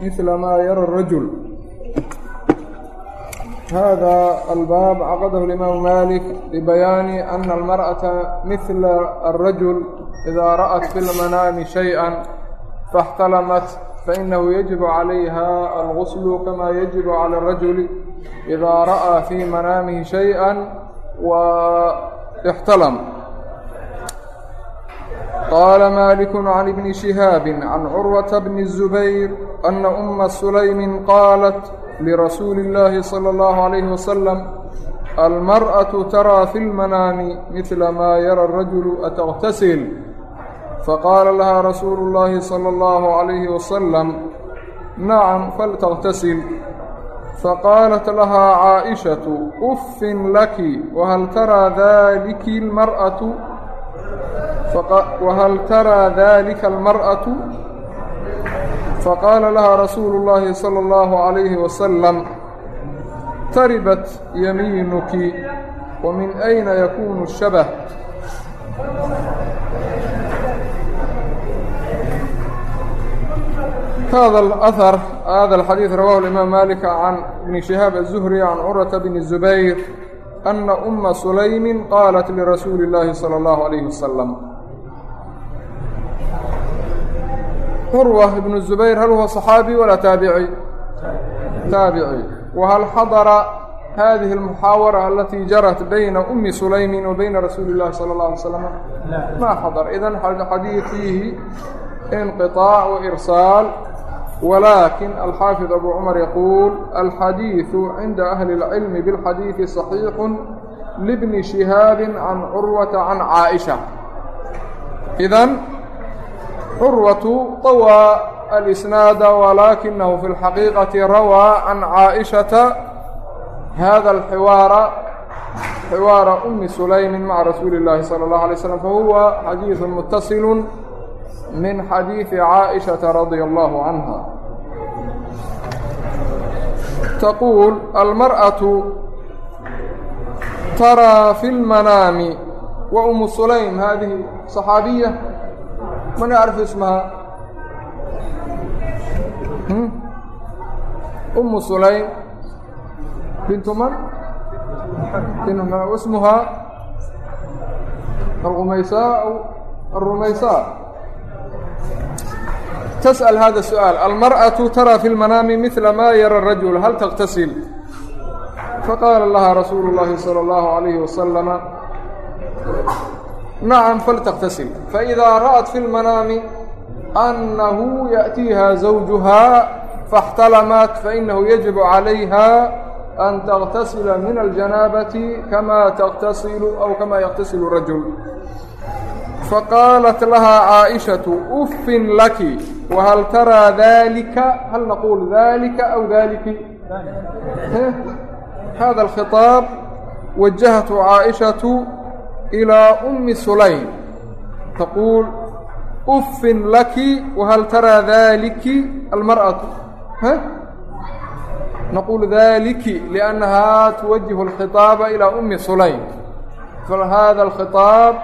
مثل ما يرى الرجل هذا الباب عقده الإمام مالك لبيان أن المرأة مثل الرجل إذا رأت في المنام شيئا فاحتلمت فإنه يجب عليها الغسل كما يجب على الرجل إذا رأى في منامه شيئا واحتلم qاla mاlik عn بن شhihاab عn curwaةa بن الزubayr أna أma سulaymi qاalat lrasuuli الlahi slى الlaه عalيه وasلم almarأaة tarىa fi اlmanaami midla maa yara الrajul atغtasil faqaala laha rasuulu الlahi slى الlaه عalيه وasلم nacam falتغtasil faqaalat laha caaئiشhaة ufin laki whal tarىa daliki اlmarأaة المرأة وهل ترى ذلك المرأة فقال لها رسول الله صلى الله عليه وسلم تربت يمينك ومن أين يكون الشبه هذا الأثر هذا الحديث رواه الإمام مالك عن ابن شهاب الزهري عن عروة بن الزبير أن أم سليم قالت لرسول الله صلى الله عليه curwa ibnu zubayr hal huwa صaxaabi walaa taabici? Taabici. Wahal xadara hadihi اlmuxaawara alatii jarat bayna umi sulaymin wa bayna rasuuli اllahi salى اlه alay slama maa xadar. Idan xadiid fiihi inqiطaac wairsaal wlakin alxaafid abu cumar yaquul alxadiidu cinda ahli اlcilmi biاlxadiidi صaxiixu libni shihaabi can curwata can caaئisha idan إذن عروة طوى الإسناد ولكنه في الحقيقة روى عن عائشة هذا الحوار حوار أم سليم مع رسول الله صلى الله عليه وسلم فهو حديث متصل من حديث عائشة رضي الله عنها تقول المرأة ترى في المنام وأم سليم هذه صحابية من يعرف اسمها أم سليم بنت من اسمها الغميساء أو الرميساء تسأل هذا السؤال المرأة ترى في المنام مثل ما يرى الرجل هل تغتسل فقال لها رسول الله صلى الله عليه وسلم naam faltaktasil faidaa ra'at fi lmanaami annahu yaأtiiha zawjuha faاxtalamaat fainahu yajib calayha an taktasila min aljanaabati kama taktasilu aw kama yaktasilu rajul faqaalat lahaa caaئishaةu uffin laki wahal taraa dalika hal naquul dalika aw daliki hada اlkhiطaab wajahathu caaئishaةu عائشة إلى أم سليم تقول أف لك وهل ترى ذلك المرأة ها؟ نقول ذلك لأنها توجه الخطاب إلى أم سليم فهذا الخطاب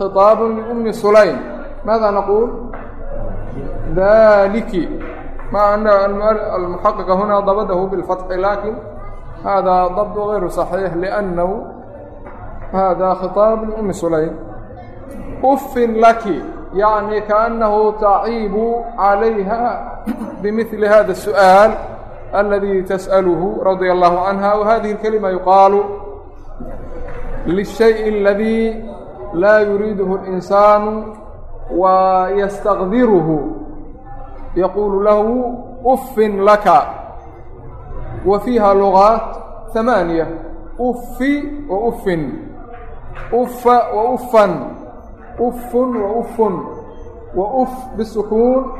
خطاب لأم سليم ماذا نقول ذلك مع أن المحقق هنا ضبطه بالفتح لكن هذا ضبط غير صحيح لأنه هذا خطاب لأم سليم أف لك يعني كأنه تعيب عليها بمثل هذا السؤال الذي تسأله رضي الله عنها وهذه الكلمة يقال للشيء الذي لا يريده الإنسان ويستغذره يقول له أف لك وفيها لغات ثمانية أف وأف أف وأفا أف وأف وأف بالسكون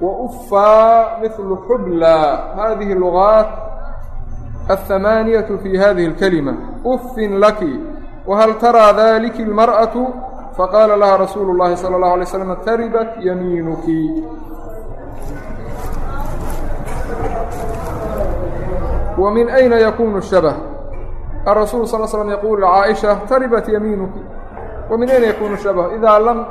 وأفا مثل حبلى هذه اللغات الثمانية في هذه الكلمة أف لك وهل ترى ذلك المرأة فقال لها رسول الله صلى الله عليه وسلم تربت يمينك ومن أين يكون الشبه الرسول صلى الله عليه وسلم يقول لعائشة تربت يمينك ومن أين يكون الشبه إذا لم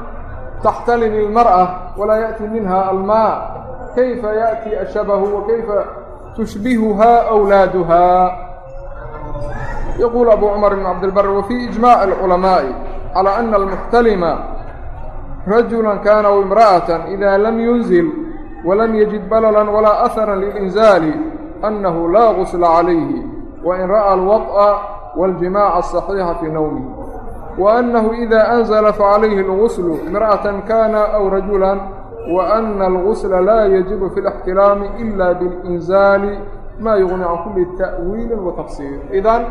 تحتلم المرأة ولا يأتي منها الماء كيف يأتي الشبه وكيف تشبهها أولادها يقول أبو عمر بن عبد البر وفي إجماع العلماء على أن المحتلم رجلا كان أو امرأة إذا لم ينزل ولم يجد بللا ولا أثرا للإنزال أنه لا غسل عليه wain ra'a alwad'a waaljimaaca asaxiixa fii nowmihi wa annahu idaa anzala facalayhi alguslu imra'atan kana aw rajulan wa anna algusla laa yajibu fi اlاxtiraami ila biاlinzaali maa yugni can kulli ta'wiili wa tafsiir idan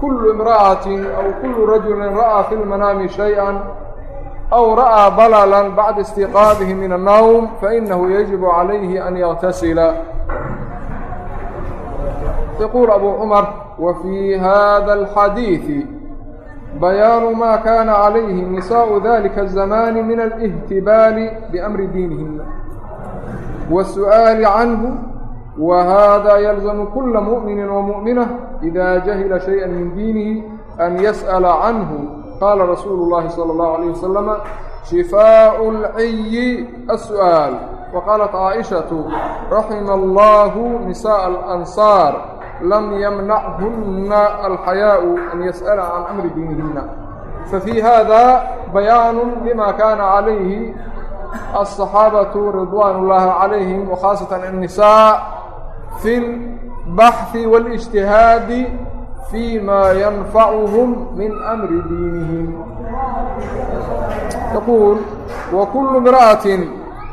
kulu imra'atin aw kulu rajulin ra'aa fi lmanaami shayئa أو رأى بللا بعد استيقاظه من النوم فإنه يجب عليه أن يغتسل. يقول أبو عمر وفي هذا الحديث بيان ما كان عليه نساء ذلك الزمان من الاهتبال بأمر دينهن والسؤال عنه وهذا يلزم كل مؤمن ومؤمنة إذا جهل شيئا من دينه أن يسأل عنه قال رسول الله صلى الله عليه وسلم شفاء العي السؤال وقالت عائشة رحم الله نساء الأنصار لم يمنعهن الحياء أن يسأل عن أمر دينهن ففي هذا بيان لما كان عليه الصحابة رضوان الله عليهم وخاصة النساء في البحث والاجتهاد فيما ينفعهم من أمر دينهم يقول وكل امرأة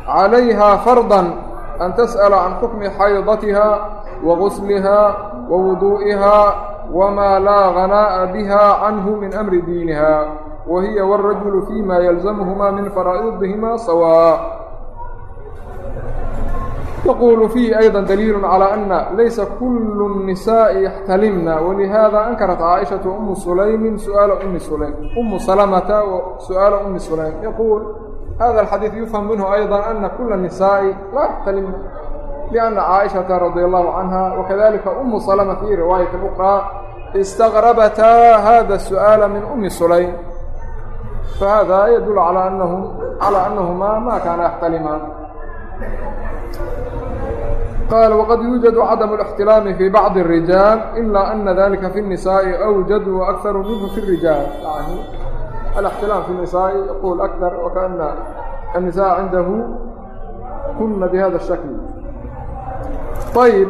عليها فرضا أن تسأل عن حكم حيضتها وغسلها ووضوئها وما لا غناء بها عنه من أمر دينها وهي والرجل فيما يلزمهما من فرائضهما سواء يقول فيه أيضا دليل على أن ليس كل النساء يحتلمن ولهذا أنكرت عائشة أم سليم سؤال أم سليم أم سلمة وسؤال أم سليم يقول هذا الحديث يفهم منه أيضا أن كل النساء لا يحتلمن لأنa caaئiشhaةa radي الlaه عanهa وkadalika أmu سلمة fي riwaayaة أخرى اstaqرabtaa hada السuؤaaل min أmi sulaym fahada yadul alى أnahmaa ma kaana yaxtalimaan qaal wqad yuujad cadam الاxtilaami fii bacضi الrijaal ilaa ana dalika fi الnisaaءi أwjad وأkharu minhu fi الrijaal الاxtilaam fi الnisaaءi yquul أkar وkaأna الnisaء cindahu kuna bihada الshakl كن بهذا الشكل طيب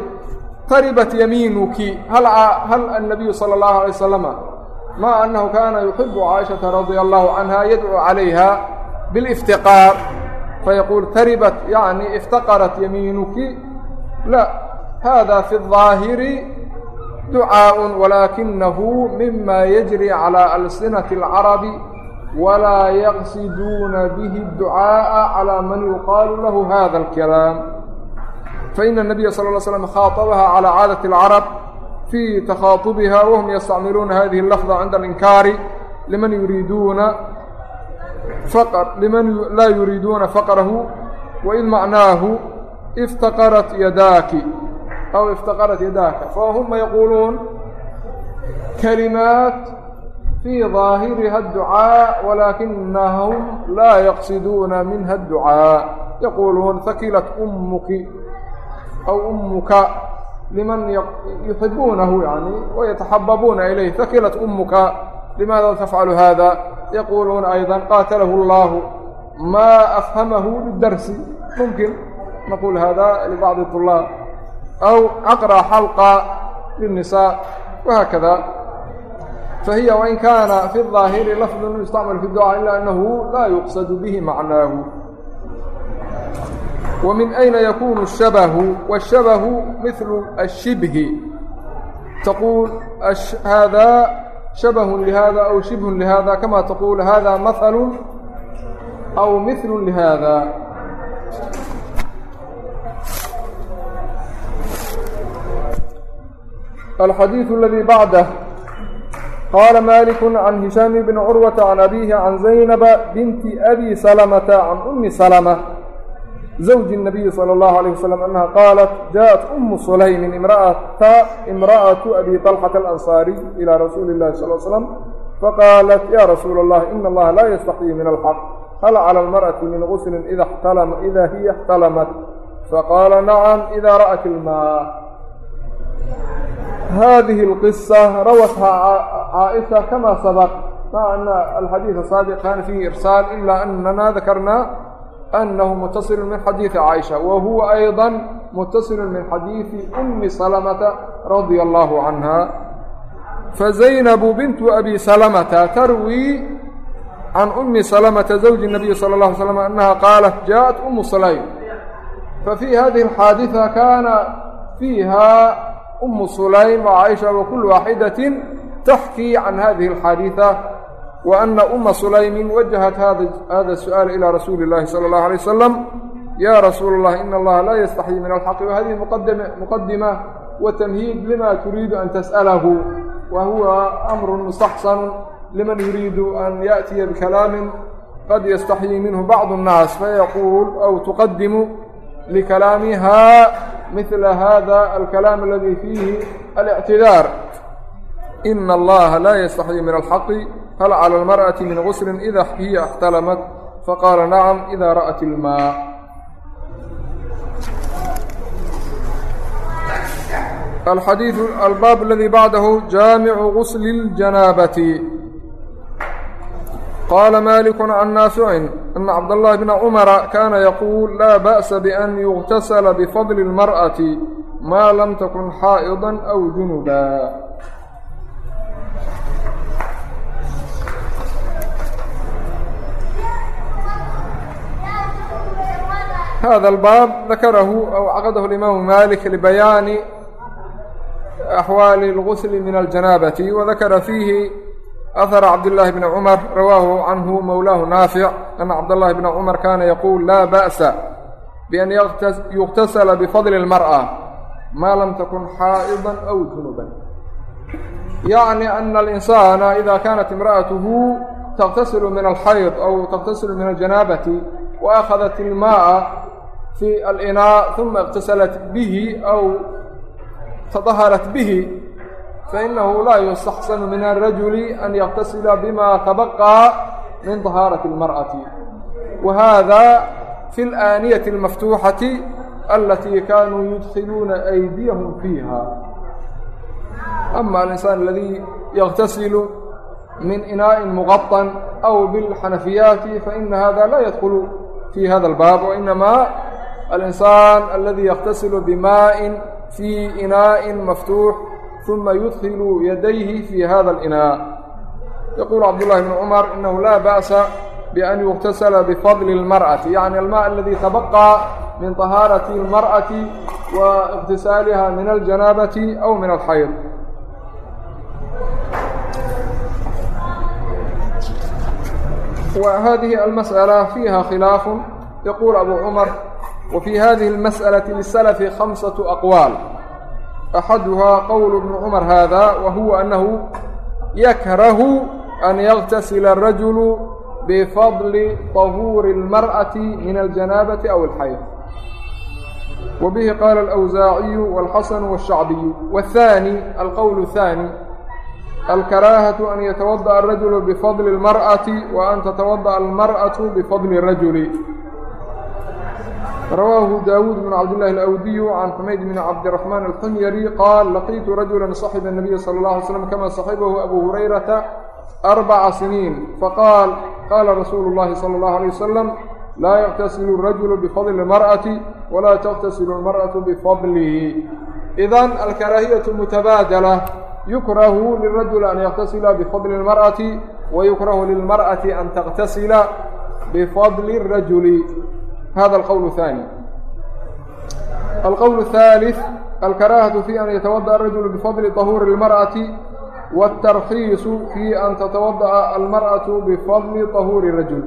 تربت يمينك هل هل النبي صلى الله عليه وسلم مع أنه كان يحب عائشة رضي الله عنها يدعو عليها بالافتقار فيقول تربت يعني افتقرت يمينك لا هذا في الظاهر دعاء ولكنه مما يجري على ألسنة العرب ولا يقصدون به الدعاء على من يقال faina الnabiya sal ه slm khaaطabaha calى caadaة اlcarab fii takhaaطubiha wahum yastacmiluuna hadihi اlafظa cinda alinkaari liman yuriiduuna liman laa yuriiduuna faqrahu waid macnaahu اftaqarat yadaaki aw اftaqarat yadaaka fahuma yaquuluun kalimaat fii ظaahiriha الducاء walakinahum laa yaqsiduuna minha الducاء yaquuluun hakilat umuki منها الدعاء يقولون ثكلت أمك أو أمك لمن يحبونه يعني ويتحببون إليه ثكلت أمك لماذا تفعل هذا يقولون أيضا قاتله الله ما أفهمه للدرس ممكن نقول هذا لبعض الطلاب أو أقرأ حلقة للنساء وهكذا فهي وإن كان في الظاهر لفظ يستعمل في الدعاء إلا ومن أين يكون الشبه والشبه مثل الشبه تقول هذا شبه لهذا أو شبه لهذا كما تقول هذا مثل أو مثل لهذا الحديث الذي بعده قال مالك عن هشام بن عروة عن أبيه عن زينب بنت أبي سلمة عن أم سلمة زوج النبي صلى الله عليه وسلم أنها قالت جاءت أم سليم امرأة امرأة أبي طلحة الأنصاري إلى رسول الله صلى الله عليه وسلم فقالت يا رسول الله إن الله لا يستحيي من الحق هل على المرأة من غسل إذا احتلم إذا هي احتلمت faqaala nacam idaa ra'at ilmaa hadihi اlqisa rawathaa caaئiشha kama sabq maca ana alxadiiث الsaabiq kana fiihi irsaal ila anana dakarna أنه متصل من xadيiثi cائشha وهuوa أيضا متصل من xadيiثi أmi سلمة رضي الله عنها فزينب بنت أbي سلمة تrwي عن أmi سلمة زوج النبي صلى الله عليه وسلم أنها qاaلت جاءت أم سليم ففي هذه الxاadiثة كان فيها أم سليم وعائشة وكل واحدة تحكي عن هذه الxاadiثة وأن أma سليم وجهت hذا السؤال إلى رsuuل اللhi صلى الله عليه وسلم يا رsuuل الله إن الlaha lا يستحيي من الحق وhذه مqدمة وتمهيد لma تريد أن تسأله وهuو أمر مستحسن لمن يريد أن يأتي بكلام قد يستحيي منه بعض الناس فيقول أو تقدم لكلامها مثل هذا الكلام الذي فيه الاعتذار إن الlaha lا يستحيي من الحق hal calى اlmarأaةi min gusl ida hiya اxtalamat faqaala nacam ida ra'at ilmaa alxadiiث albaab اladii bacdahu jaamicu gusli اljanaabati qaala malik can naaficin ana cabdالlahi bna cumara kana yaquul laa ba'sa bأn yugtasla bfadli اlmarأaةi ma lam takun xaaئiضa أw junuba hada albaab dakarahu aw caqadahu alimaamu malik libayaani axwaali اlgusli min aljanaabati wadakara fiihi ahara cabdillaahi bni cumar rawaahu canhu mowlaahu naafic ana cabdallahi bna cumar kana yaquul laa ba'sa bian yugtasala bifadli اlmarأة ma lam takun xaaئida aw junuban yacni ana alinsaana ida kanat imra'atuhu taqtasilu min alxayd aw taqtasilu min aljanaabati وأخذت الماء في الإناء ثم اغتسلت به أو تطهرت به فإنه لا يستحسن من الرجل أن يغتسل بما تبقى من طهارة المرأة وهذا في الآنية المفتوحة التي كانوا يدخلون أيديهم فيها أما الإنسان الذي يغتسل من إناء مغطى أو بالحنفيات فإن هذا لا يدخل في هذا الباب وإنما الإنسان الذي يغتسل بماء في إناء مفتوح ثم يدخل يديه في هذا الإناء يقول عبد الله بن عمر إنه لا بأس بأن يغتسل بفضل المرأة يعني الماء الذي تبقى من طهارة المرأة واغتسالها من الجنابة أو من الحيض وهذه المسألة فيها خلاف يقول أبو عمر وفي هذه المسألة للسلف خمسة أقوال أحدها قول ابن عمر هذا وهو أنه يكره أن يغتسل الرجل بفضل طهور المرأة من الجنابة أو الحيض وبه قال الأوزاعي والحسن والشعبي والثاني القول الثاني الكراهة أن يتوضأ الرجل بفضل المرأة وأن تتوضأ المرأة بفضل الرجل رواه داود بن عبد الله الأودي عن حميد بن عبد الرحمن الحميري قال لقيت رجلا صحب النبي صلى الله عليه وسلم كما صحبه أبو هريرة أربع سنين فقال قال رسول الله صلى الله عليه وسلم لا يغتسل الرجل بفضل المرأة ولا تغتسل المرأة idan alkaraahiyatu mutabaadala yukrahu lirajuli an yaktasila bifadli اlmar'ati wayukrahu lilmar'ati an taktasila bifadli الrajuli hada alqowl الثaanي alqowl الثaaliث alkaraahatu fi an yatawadaأ الrajulu bifadli طahuuri اlmarأati wاtarkiisu fi an tatawadaأa almarأaةu bifadli طahuuri الrajul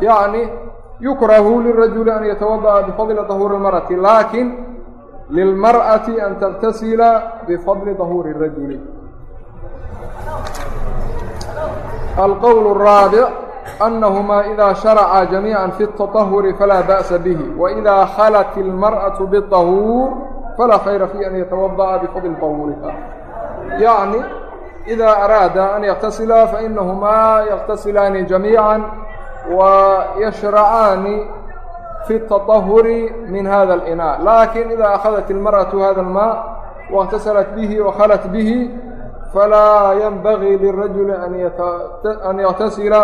yaعni yukrahu lirajuli an yatawadaأa bifadli طahuuri اlmarأati laakin لكن للمرأة أن تغتسل بفضل طهور الرجل القول الرابع أنهما إذا شرعا جميعا في التطهر فلا بأس به وإذا خلت المرأة بالطهور فلا خير في أن يتوضأ بفضل طهورها يعني إذا أراد أن يغتسلا فإنهما يغتسلان جميعا ويشرعان في التطهر من هذا الإناء لكن إذا أخذت المرأة هذا الماء واغتسلت به وخلت به فلا ينبغي للرجل أن, يغتسل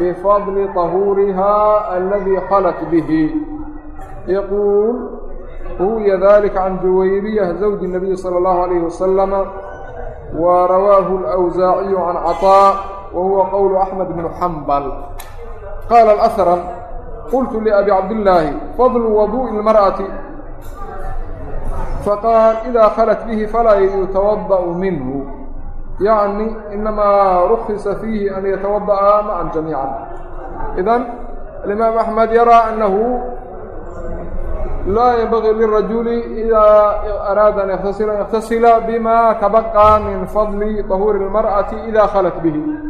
بفضل طهورها الذي خلت به يقول روي ذلك عن جويرية زوج النبي صلى الله عليه وسلم ورواه الأوزاعي عن عطاء وهو قول أحمد بن حنبل قال الأثرم qultu liabi cabdillaahi fadlu waduu'i اlmar'ati faqaal idaa khalat bihi falaa yutawada'u minhu yacni inamaa rukhisa fiihi an yatawada'a macan jamiican idan alimaam axmed yaraa annahu laa yanbagii lirajuli idaa araada an yaktasila an yaktasila bima tabaqa min fadli طahuuri اlmar'ati idaa khalat bihi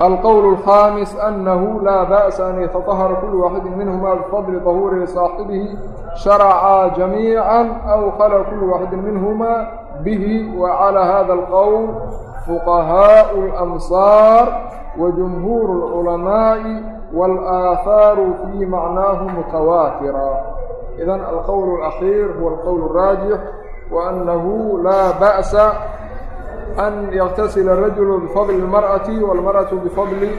به القول الخامس أنه لا بأس أن يتطهر كل واحد منهما بفضل طهور صاحبه شرعا جميعا أو خلى كل واحد منهما به وعلى هذا القول فقهاء الأمصار وجمهور العلماء والآثار في معناه متواترة إذن القول الأخير هو القول الراجح وأنه لا بأس أن يغتسل الرجل بفضل المرأة والمرأة بفضل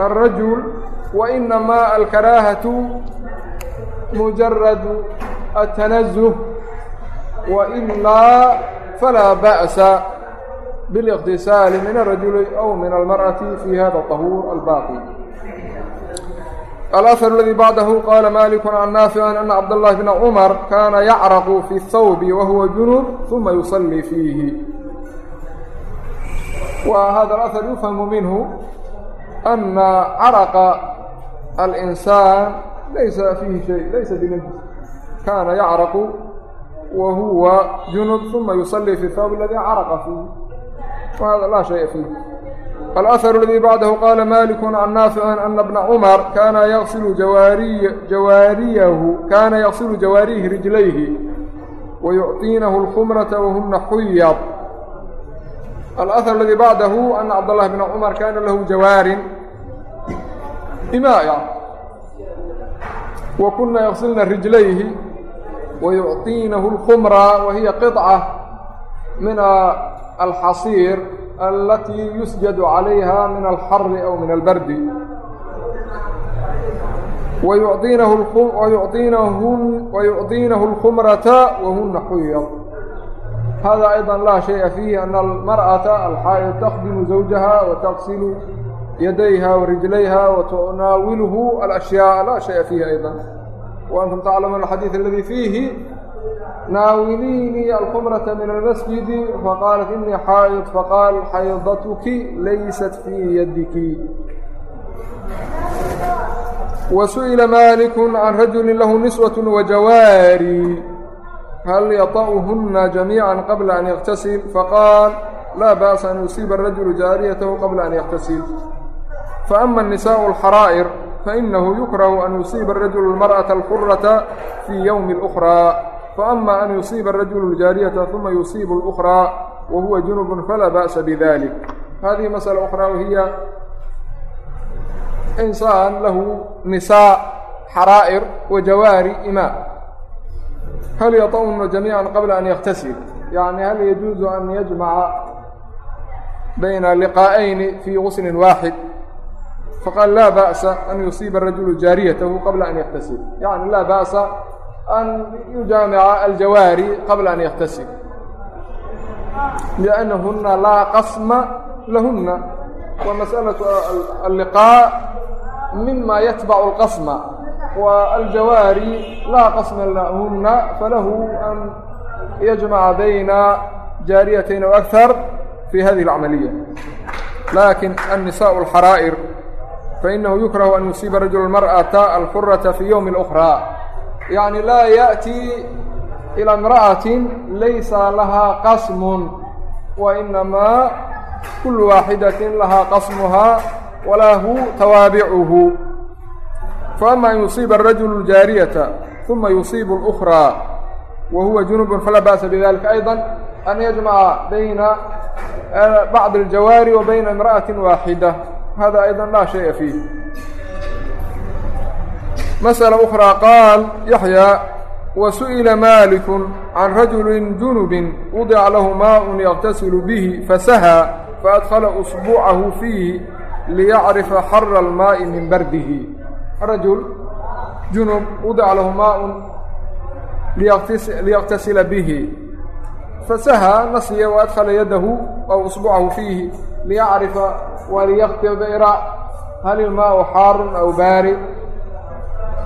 الرجل وإنما الكراهة مجرد التنزه وإلا فلا بأس بالاغتسال من الرجل أو من المرأة في هذا الطهور الباقي الأثر الذي بعده قال مالك عن نافع أن عبد الله بن عمر كان يعرق في الثوب وهو جنب ثم يصلي فيه wa hada اlأhar yufhamu minhu أna caraqa alإnsaan laysa fiihi shay laysa binajis kaana yacraqu wa huwa junud uma yusallii fi thaabi اladii caraqa fiihi wahada laa shaya fiih alأhar اladii bacdahu qaala maliku can naaficin ana bna cumar kaana yasilu jawaariyahu kaana yaqsilu jawaarihi rijlayhi wayucطiinahu اlkhumrata wahuna xuyad alahar aladii bacdahu ana cabdاllahi bna cumar kaana lahu jawaarin imaa wa kuna yaqsilna rijlayhi wayucطiinahu اlkhumra wa hiya qiطca min alxasiir alatii yusjadu calayha min alxari aw min albardi wayuiinahu wayuiinahu اlkhumrata wahuna xuyad ويعطينهن ويعطينه الخمرة وهن حيض هذا أيضا لا شيء فيه أن المرأة الحائض تخدم زوجها وتغسل يديها ورجليها وتناوله الأشياء لا شيء فيه أيضا وأنتم تعلمون الحديث الذي فيه ناوليني الخمرة من المسجد فقالت إني حائض فقال حيضتك ليست في يدك وسئل مالك عن رجل له نسوة وجواري هل يطأهن جميعا قبل أن يغتسل فقال لا بأس أن يصيب الرجل جاريته قبل أن يغتسل فأما النساء الحرائر فإنه يكره أن يصيب الرجل المرأة الحرة في يوم الأخرى فأما أن يصيب الرجل الجارية ثم يصيب الأخرى وهو جنب فلا بأس بذلك هذه مسألة أخرى وهي إنسان له نساء حرائر وجواري إماء هل يطؤن جميعا قبل أن يغتسل يعني هل يجوز أن يجمع بين لقاءين في غسل واحد فقال لا بأس أن يصيب الرجل جاريته قبل أن يغتسل يعني لا بأس أن يجامع الجواري قبل أن يغتسل لأنهن لا قسم لهن ومسألة اللقاء مما يتبع القسم والجواري لا قسم لهن فله أن يجمع بين جاريتين وأكثر في هذه العملية لكن النساء الحرائر فإنه يكره أن يصيب الرجل المرأة الحرة في يوم الأخرى يعني لا يأتي إلى امرأة ليس لها قسم وإنما كل واحدة لها قسمها وله توابعه فأما أن يصيب الرجل الجارية ثم يصيب الأخرى وهو جنب فلا بأس بذلك أيضا أن يجمع بين بعض الجواري وبين امرأة واحدة هذا أيضا لا شيء فيه masألة أخرى qaal yaحyى وsuئila malik can rajuli juنubi وudica lahu maء yغtasilu bih fasahى faأdkla أصبucahu fiihi liyacrifa xara الmaaءi min bardihi rajul junub wadac lahu maaun liyaqtasila bihi fasaha nasiya waadkhala yadahu aw isbucahu fiihi liyacrifa waliyaqtabira hal ilmaau xaarun aw baari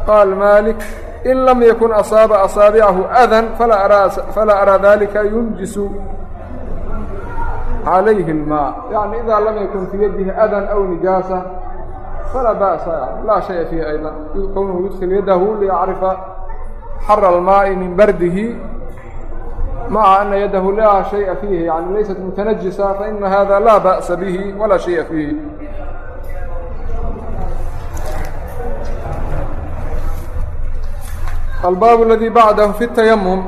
qaal maalik in lam yakun asaaba asaabicahu adan falaa araa dalika yunjisu calayhi اlmaa yani idaa lam yakun fi yadihi adan aw nijaasa falaa ba'sa laa shaya fiihi ayda kownuhu yudkil yadahu liyacrifa xara almaaءi min bardihi maca ana yadahu laa shaya fiihi yani laysat mutanajisa faina hada laa ba'sa bihi walaa shaya fiihi الbاب الذي بعdه في التيمم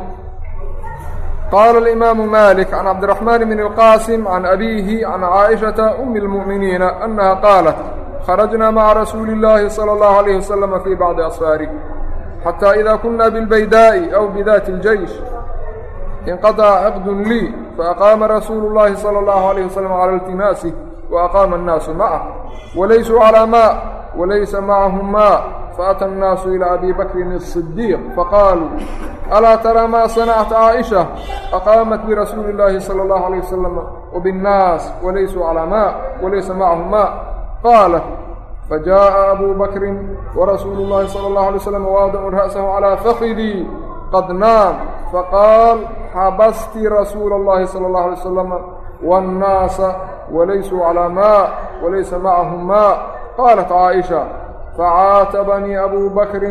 qال الإمام مالك عن عبدالرحمن بن القاسم عن أبيه عن عائشة أم المؤمنين أنها قالت kharajnaa maca rasuuli اllaahi salى اllahu alayh wasalama fii bacdi asfaari xataa idaa kunaa bilbaydaa'i aw bidaati اljeysh inqaطaca caqdun lii faaqaama rasuulu اllaahi salى اllahu alayh wasalam cala iltimaasi waaqaama annaasu macah walaysuu calaa maa walaysa macahum maa faata annaasu ilaa abi bakrin الصidiiq faqaaluu alaa taraa maa sanacta caaئiشha aqaamat birasuuli اllaahi salى اllahu عalيه wasalam wbالnaas walaysuu calaa maa walaysa macahum maa qaala fajaءa abu bakri warasuulu اllahi salى اllah alay slam waadacu ra'sahu calىa fakidii qad naam faqaal xabasti rasuula اllahi salى اllah alay wslam waاnnaasa walaysuu calىa maa walaysa macahum maa qaalat caaئisha فcاaتبnي أbو بكر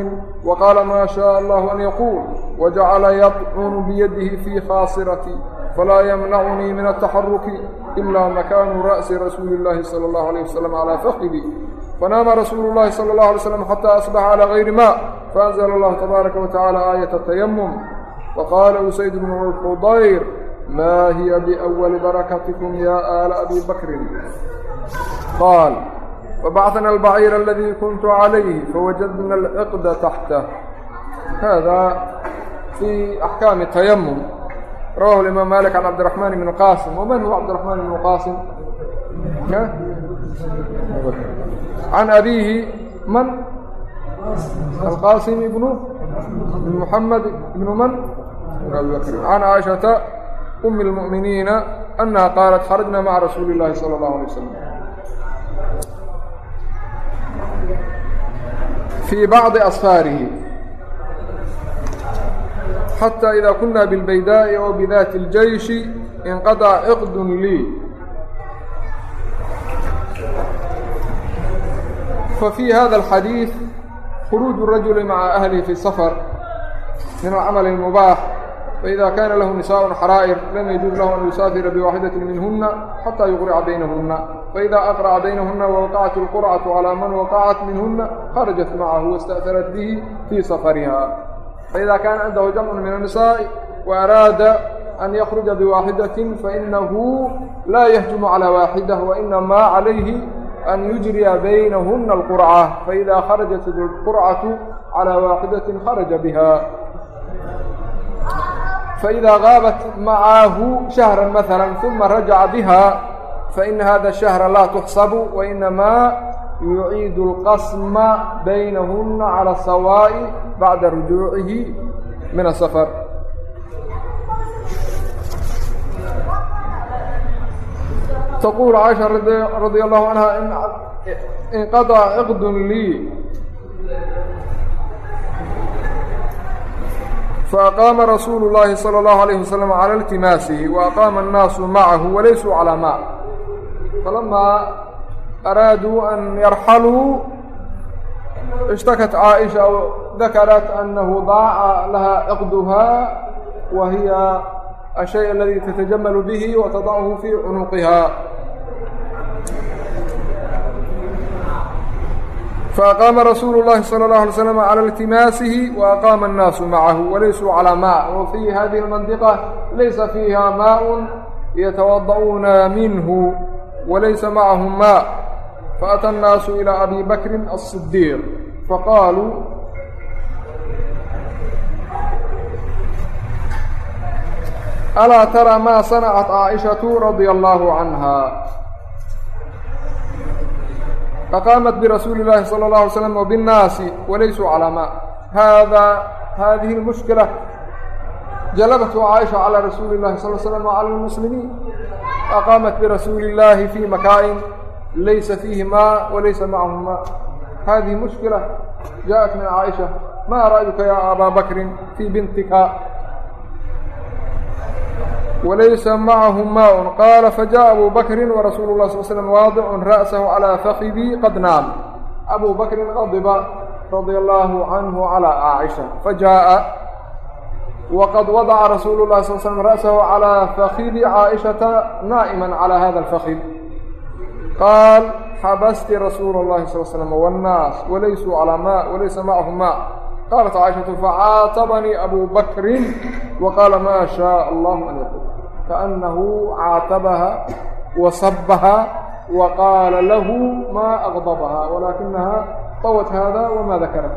وقال mا شhاء الله أن يقول وجعل يطعن بيده في خاaصرتي falaa yamnacunii min ataxaruki ilaa makaanu ra'si rasuuli اllaahi salى اllahu alيه wasalam calaa faxrihi fanaama rasuulu اllahi salى اllah alay slam xata asbaxa calaa gayri ma faanzla allahu tabaaraka wa tacala aayata tayamum waqaala usayd bnu xudayr maa hiya biأwali barakatikum ya aala abi bakrin qaal fabacثna albaciira aladii kuntu calayhi fawajadna alciqda taxtah hada fii axkaami tayamum الإمام مالك عن عبد الرحمن بن قاسم ومن هو عبد الرحمن بن قاسم عن أبيه من القاسم بن بن محمد بن من أبي بكر عن عائشة أم المؤمنين أنها قالت خرجنا مع رسول الله صلى الله عليه وسلم في بعض أصفاره حتى إذا كنا بالبيداء أو بذات الجيش انقطع عقد لي ففي هذا الحديث خروج الرجل مع أهله في السفر من العمل المباح فإذا كان له نساء حرائر لم يجوز له أن يسافر بواحدة منهن حتى يقرع بينهن فإذا أقرع بينهن ووقعت القرعة على من وقعت منهن خرجت معه واستأثرت به في سفرها فإذا كان عنده جمع من النساء وأراد أن يخرج بواحدة فإنه لا يهجم على واحدة وإنما عليه أن يجري بينهن القرعة فإذا خرجت القرعة على واحدة خرج بها فإذا غابت معه شهرا مثلا ثم رجع بها فإن هذا الشهر لا تحسب وإنما يعيد القسم بينهن على السواء بعد رجوعه من السفر تقول عائشة رضي الله عنها إن انقضى عقد لي فأقام رسول الله صلى الله عليه وسلم على التماسه وأقام الناس معه araaduu an yarxaluu ishtakat caaisha dakarat anahu daaca laha ciqduhaa wa hiya ashay aladi tatajamalu bihi wa tadachu fii cunuqiha faaqaama rasuulu llahi salى اlahu alay slam cala iltimaasihi waaqaama annaasu macahu walaysuu calaa maa wa fii hadihi اlmandiqa laysa fiiha maaء yatawada'uuna minhu walaysa macahum maa faata الnaasu ilىa abi bakri الصidiiq faqaaluu alaa tara maa sanacat caaishaةu radia اllaahu canha faqaamat birasuuli اllaahi salى اlه alay slam wbالnaasi walaysuu calamaa hada hadihi اlmushkila jalabtu caaisha calى rasuuli اllahi sal l slm wcalى اlmuslimiin faqaamat birasuuli اllaahi fii makaain laysa fiihi ma walaysa macahu ma hadihi mushkila jaaءat min caaisha ma ra'yuka ya abaa bakrin fii bintika walaysa macahu maaun qaala fajaءa abu bakrin warasuulu اlah sal slm waadicun ra'sahu calىa fakidii qad naam abu bakrin qadiba radia allahu canhu calىa caaisha fajaءa wqad wadaca rasuulu اlahi sal slm ra'sahu calىa fakidi caaishata naa'iman calى hada اlfakid qaal xabasti rasuula اllahi sal slm wاnnaas walaysuu calىa ma walaysa macahu ma qaalat caaishatu facaatabanii abu bakrin waqaala maa shaء allahu an yaqul kaأnnahu caatabaha wasabaha waqaala lahu ma aqdabaha walaakinaha طawت hada wma dakarat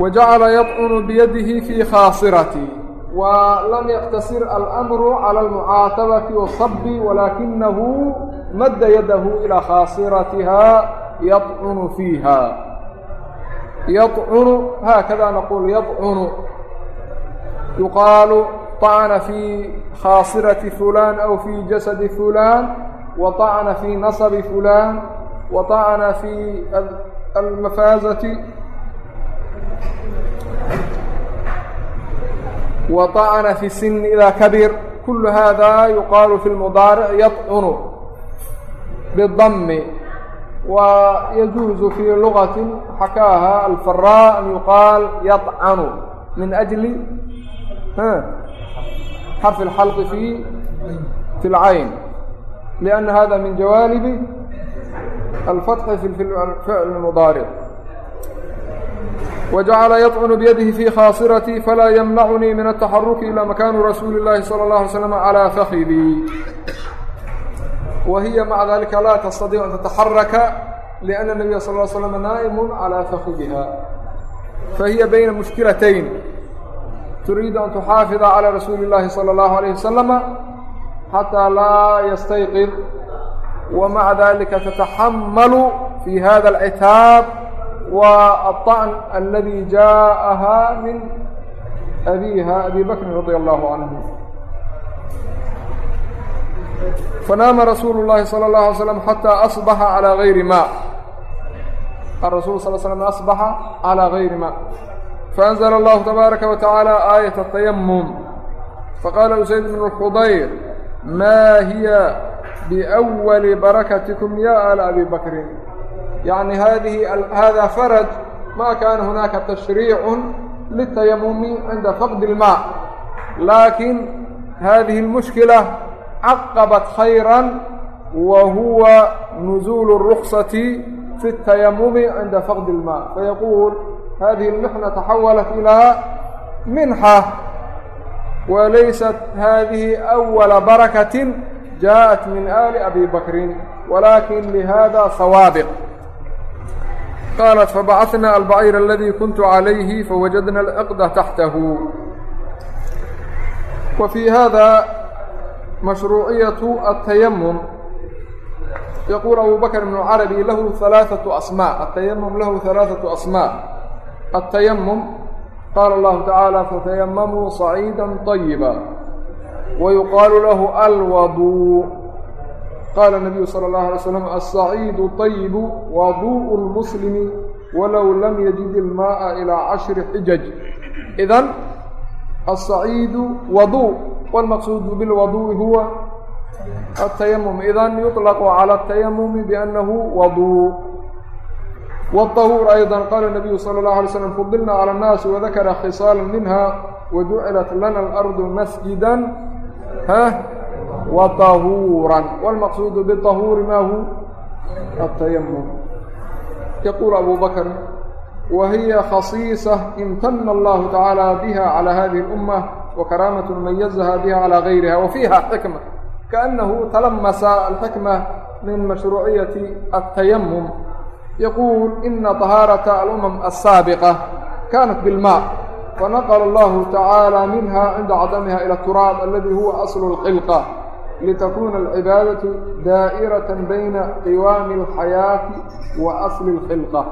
wajacala yadcunu biyadihi fii khaasirati وlm yktasir alأmru calى اlmucaatabati wالصabi walaakinahu madda yadahu ilىa khaasiratiha yacunu fiiha yacunu haakada naqul yacunu yuqaalu طعن في خاصرة فلان أو في جسد فلان وطعن في نصب فلان وطعن في المفازة waطacna fi sin ida kabir kul hada yuqaalu fi lmudaaric yadcunu bالdmi ويجuز في لغة xakاها الفراء أن يقال يطcن من أجل xرف الحلق في في العين لأن هذا من جوانب الفتح في الفعل المضارع wajacala yطcunu byadihi fii khaasiratii falaa yamnacunii min ataxaruki ilaa makaanu rasuuli اllaahi salى اlه alay slam calىa fakhidii wa hiya maca dalika laa tastadiicu an tataxaraka liأnna nabiya sal l slm naa'imu calىa fakhidiha fahiya bayna mushkilatayn turiidu an tuxaafida calى rasuuli اllaahi salى اllahu عalayه wasalama xataa laa yastayqid wa maca dalika tataxamalu fii hada اlcitaab هذا العتاب والطعن الذي جاءها من أبيها أبي بكر رضي الله عنه فنام رsuuل اللhi صلى الله عليه وسلم حتى أصبح على غير mاء الرsuل صل سلم أصبح على غير mاء فأنزل الله تباركa وتعالى آية التيمم فقال أسيد بن الخضير ما هي بأول بركتكم يا آل أبي بكر يعني هذه هذا فرج ما كان هناك تشريع للتيمم عند فقد الماء لكن هذه المشكلة caqabat khayra wa huwa nuzuulu الruksati fi الtayamumi cinda faqdi اlma fayaquul hadihi اlmixna taxawalat ilaa minxa walaysat hadihi أwala barakatin jaءat min ali abi bakrin walakin lihada sawaabiq qaalat fabacadna albacir aladii kuntu calayhi fawajadna alcqda taxtahu wa fii hada mashruuciyatu altayamum yaquul abu bakr ibnu carabi lahu alaaثaةu asmaa altayamum lahu alaaثaةu asmaa altayamum qaala allahu tacaala fatayamamuu صaciida طayiba wa yuqaalu lahu alwadu qaala nabiyu sala allahu alay slam alsaciidu tayibu waa duu'u lmuslimi walow lam yajid ilmaaa ilaa cashri xijaj idan asaciidu waduu wاlmaqsuudu bilwaduu'i huwa atayamum idan yuطlaqu cala atayamumi biannahu waduu wالطahuur ayضa qaala nabiyu salى اlahu alay slam fudilna calى الnaasi wadakara khisaala minha wajucilat lana اlardu masjida ha وطهورا والمقصود بالطهور ما هو التيمم يقول أبو بكر وهي خصيصة امتن الله تعالى بها على هذه الأمة وكرامة ميزها بها على غيرها وفيها حكمة كأنه تلمس الحكمة من مشروعية التيمم يقول إن طهارة الأمم السابقة kaanat bilmaa fanaqla allahu tacaala minha cinda cadamiha ila turaab aladi huwa aslu اlkhilqa litakuuna alcibaadatu daa'iratan bayna qiwaami alxayaati wa asli اlkhilqa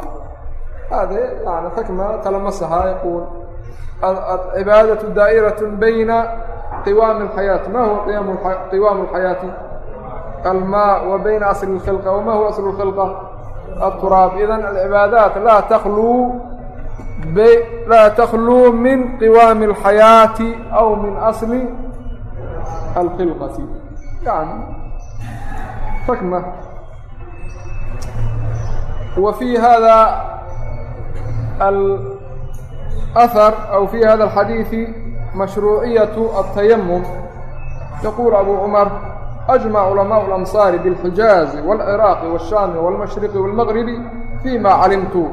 hade yani xikma kale masaha yaquul cibaadatu daa'iraة bayna qiwaami اlxayaati ma huwa qiwaamu اlxayaati almaa wa bayna asli اlkhilqa wama huwa aslu اlkhilqa التراب. إذن العباadات لا تkلو لا تkلو من قوام الحياaة أو من أصل الخلقة. يعني حكمة وفي هذا الأثر أو في هذا الحديث مشروعية التيمم يقول أبو عمر أجمع علماء الأمصار بالحجاز والعراق والشام والمشرق والمغرب فيما علمت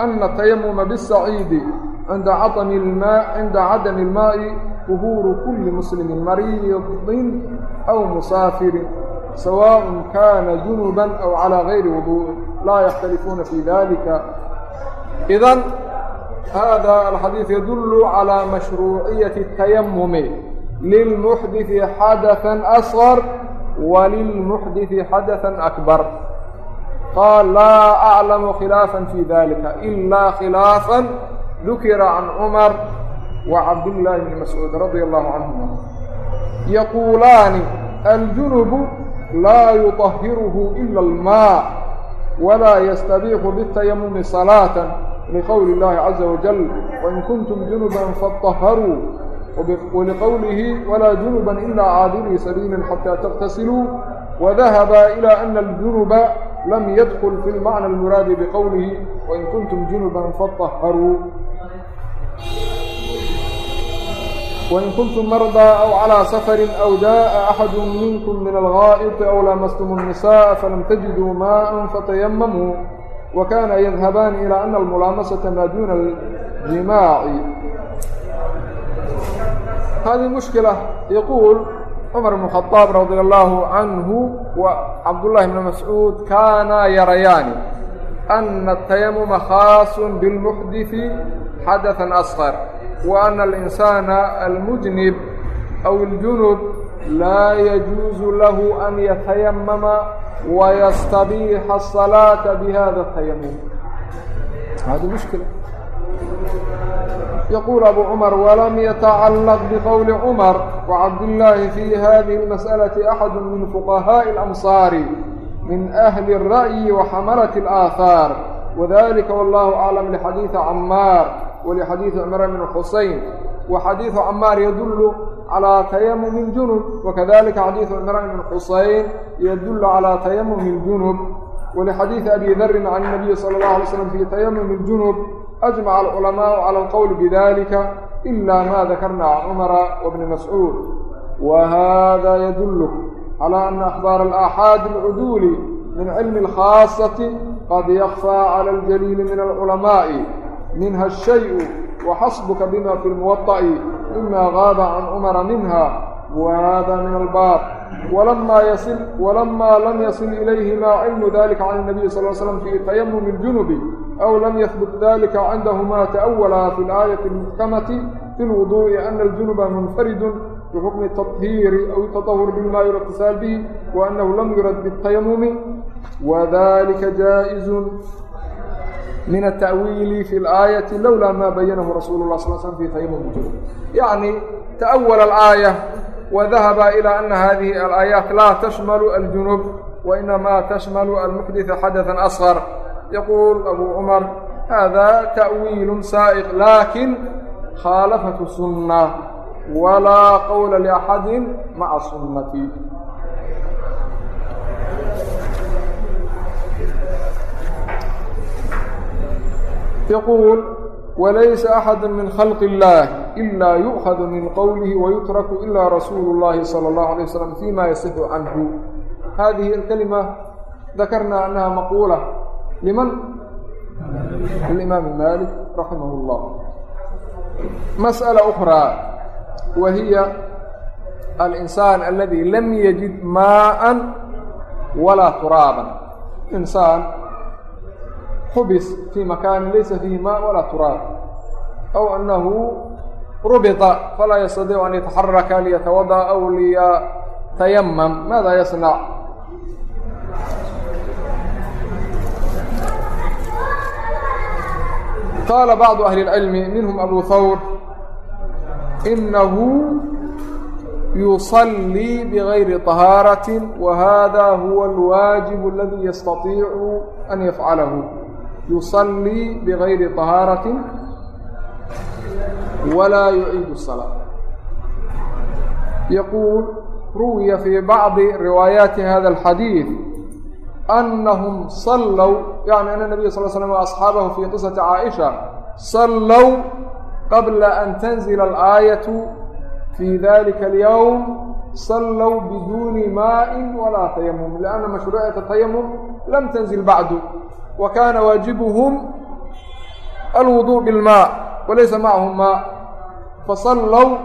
أن التيمم بالسعيد عند عدم الماء عند عدم الماء duhuuru kulli muslimin mariidin aw musaafirin sawaaء kaana junuban aw calىa gayri wuduuءin laa yaxtalifuuna fii dalika idan hada alxadiiث yadulu calىa mashruuciyaةi الtayamumi lilmuxdiثi xadaثa asgar walilmuxdiثi xadaثa akbar. Qaal laa aclamu khilaafا fii dalika ilaa khilaafا dukira can cumar wacabdillaahi bni mascuud radia allahu canhuma yaquulaani aljunubu laa yuطahiruhu ila almaa walaa yastabiiqu biاtayamumi salaatan liqowli اllahi caza wajal wain kuntum junuban faطaharuu wliqowlihi walaa junuba ila caadilii sabiilin xataa taqtasiluu wadahaba ilى ana aljunuba lam yadkul fi lmacna almuraadi biqowlihi wain kuntum junuban faطaharuu فاطهروا وإن كنتم مرضى أو على سفر أو جاء أحد منكم من الغائط أو لامستم النساء فلم تجدوا ماء فتيمموا وكان يذهبان إلى أن الملامسة ما دون الجماع هذه مشكلة يقول عمر بن الخطاب رضي الله عنه وعبد الله بن مسعود كانا يريان أن التيمم خاص بالمحدث حدثا أصغر wa ana alinsaana almujnib aw اljunub laa yajuusu lahu an yatayamama wayastabiixa الصalaaةa bihada tayamum hada mushkil yquل abu cmar wlam ytacalaq bqowli cmar wcabdالlaahi fi hadihi اlmasأlaةi axadu min fuqahaaءi اlamsaari min ahli الra'yi waxamalat الaahaar wadalika wاllahu aclam lxadiiثi camaar wlixadiiثi cumar bn xusayn وxadiiثu camaar yadul calى tayamumi junub وkadalika xadiiثu cumran bn xusayn yadul calى tayamumi اjunub wlixadiiثi abi darin can الnabiyi salى الlaه alay slm fi tayamumi اjunub ajmaca alculamaaءu calى اlqowl bidalika ila ma dakarna can cumara wbni mascuud whada yadul calى ana akhbaar alaaxaad اlcuduuli min cilmi اlkhaasaةi qad yakfى calى اljaliili min alculamaaءi minha الshayء waxasbuka bima fi اlmuwaطa'i mima gaaba can cumara minha whada min albaab walamaa lam yasil ilayhima cilmu dalika can الnabiyi sal l slm fi tayamum اljunubi aw lam yahbut dalika cindahuma taأwalaha fi اlaayati اlmuxkamati fi اlwuduءi ana aljunuba munfaridun بxukm التطhiiri aw التطahur bma yulاqtisaal bه وأnnahu lam yurad bالtayamumi wdlika jaaئiz min atawiili fi aayai lowlaa maa bayanahu rasuul lah sal sl fi tayamum jiro yani taawala alaaya wadahaba ilaa ana hadihi alaayaat laa tashmalu aljunuub wainamaa tashmalu almuxdita xadatثa asqar yaquul abu cumar hada tawiil saa'iq laakiin khaalafatu sunna walaa qowla laxadi maca sunnati السنة ولا قول لأحد مع السنة يقول وليس أحد من خلق الله إلا يؤخذ من قوله ويترك إلا رسول الله صلى الله عليه وسلم فيما يصح عنه هذه الكلمة ذكرنا أنها مقولة لمن؟ الإمام مالك رحمه الله مسألة أخرى وهي الإنسان الذي لم xubis fii makaanin laysa fiihi maa walaa turaab أو أنه ربط فلا يستطيع أن يتحرك ليتوضأ أو ليتيمم ماذا يصنع قال بعض أهل العلم منهم أبو ثور إنه يصلي بغير طهارة وهذا هو الواجب الذي يستطيع أن يفعله يصلي بغير طهارة ولا يعيد الصلاة يقول روي في بعض روايات هذا الحديث أنهم صلوا يعني أن النبي صلى الله عليه وسلم وأصحابه في قصة عائشة صلوا قبل أن تنزل الآية في ذلك اليوم صلوا بدون ماء ولا تيمم لأن مشروعية التيمم لم تنزل بعد وكان واجبهم الوضوء بالماء وليس معهم ماء فصلوا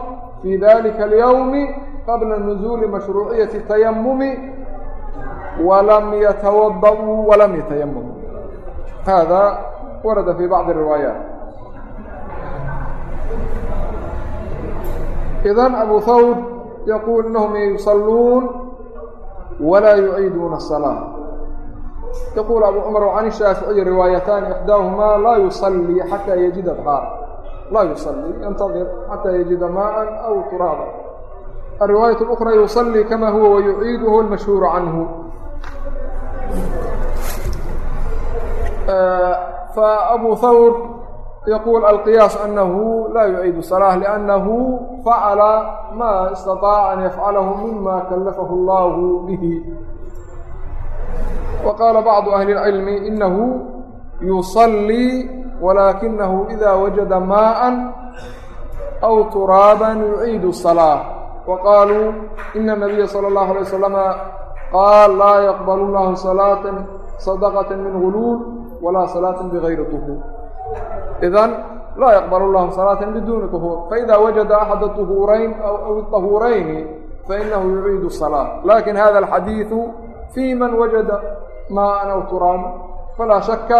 في ذلك اليوم قبل نزول مشروعية التيمم ولم يتوضأوا ولم يتيمموا هذا ورد في بعض الروايات إذا أبو ثور يقول إنهم يصلون ولا يعيدون الصلاة yquل abu cmr وعn shaafiعiy riwaayataani إxdaahumaa laa yuصlii xatىa yajida طhaar laa yuصlii yntadir xatىa yajida maaءa aw turaaba الriwaayaة الأkrى yuصlii kama huwa وyuciiduhu الmashhuur canhu fأbu hawr yquل alqiyaaص أnahu laa yuciid صلاة لأnnahu facla ma اstaطaaca an yafcalahu mima kalafahu اllah bih وقال بعض أهل العلم إنه يصلي ولكنه إذا وجد ماء أو ترابا يعيد الصلاة وقالوا إن النبي صلى الله عليه وسلم قال لا يقبل الله صلاة صدقة من غلول ولا صلاة بغير طهور إذن لا يقبل الله صلاة بدون طهور فإذا وجد أحد الطهورين أو الطهورين فإنه يعيد الصلاة لكن هذا الحديث في من وجد ماء أو تراب فلا شك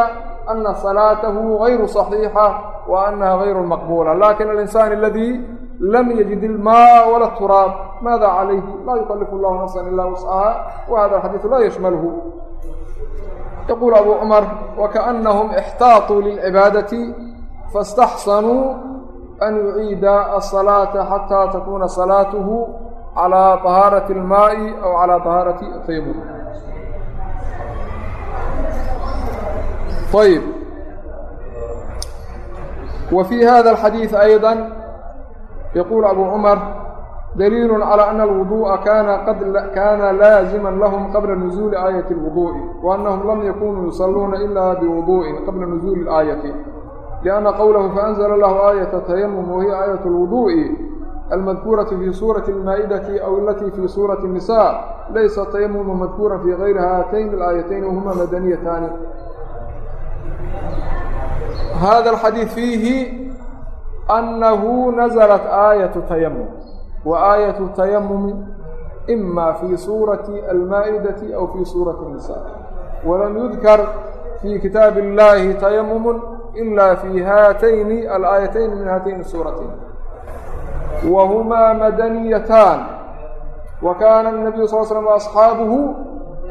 أن صلاته غير صحيحة وأنها غير مقبولة لكن الإنسان الذي لم يجد الماء ولا التراب ماذا عليه لا يكلف الله نفسا إلا وسعها وهذا الحديث لا يشمله يقول أبو عمر وكأنهم احتاطوا للعبادة فاستحسنوا أن يعيد الصلاة حتى تكون صلاته على طهارة الماء أو على طهارة التيمم طيب وفي هذا الحديث أيضا يقول أبو عمر دليل على أن الوضوء كان قد كان لازما لهم قبل نزول آية الوضوء وأنهم لم يكونوا يصلون إلا بوضوء قبل نزول الآية لأن قوله فأنزل الله آية التيمم وهي آية الوضوء المذكورة في سورة المائدة أو التي في سورة النساء ليس التيمم مذكورا في غير هاتين الآيتين وهما مدنيتان هذا الحديث فيه أنه نزلت آية التيمم وآية التيمم إما في سورة المائدة أو في سورة النساء ولم يذكر في كتاب الله تيمم إلا في هاتين الآيتين من هاتين السورتين وهما مدنيتان وكان النبي صلى الله عليه وسلم وأصحابه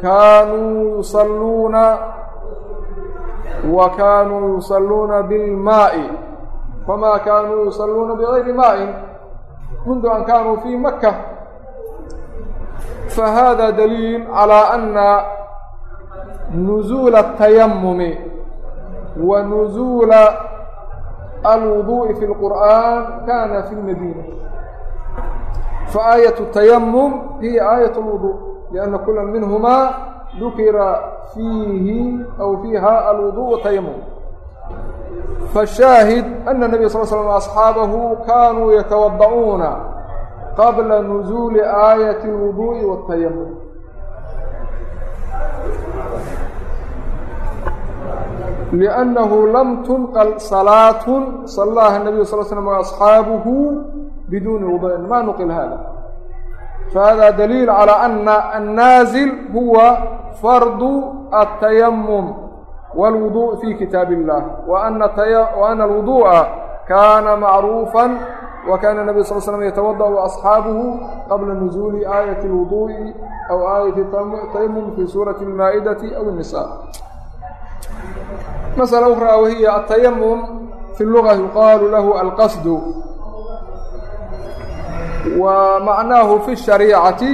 كانوا يصلون wa kaanuu yusalluuna bilmaa'i famaa kaanuu yusalluuna bigayri maa'in mundu an kaanuu fii makka fahada daliil calaa anna nuzuula atayamumi wa nuzuula alwuduu'i fi lqur'aan kaana fi lmadiina fa aayat tayamum hiya aayat lwudu lianna kula minhumaa فيها الوضوء والتيمم فالشاهد أن النبي صلى الله عليه وسلم وأصحابه كانوا يتوضؤون قبل نزول آية الوضوء والتيمم لأنه لم تنقل صلاة صلاها النبي صلى الله عليه وسلم وأصحابه بدون وضوء ما نقل هذا فهذا دليل على أن النازل هو فرض التيمم والوضوء في كتاب الله وأن, وأن الوضوء kaana macruufa wa kaana nabiy sal slm yatawadأu asxaabuhu qabla nuzuuli aayati اlwuduءi aw aayati tayamum fi suurati اlmaa'idati aw الnisa masألة أخرى wahiy التayamum fi الluغة yuqaalu lahu alqasd wa macnaahu fi الشhariicati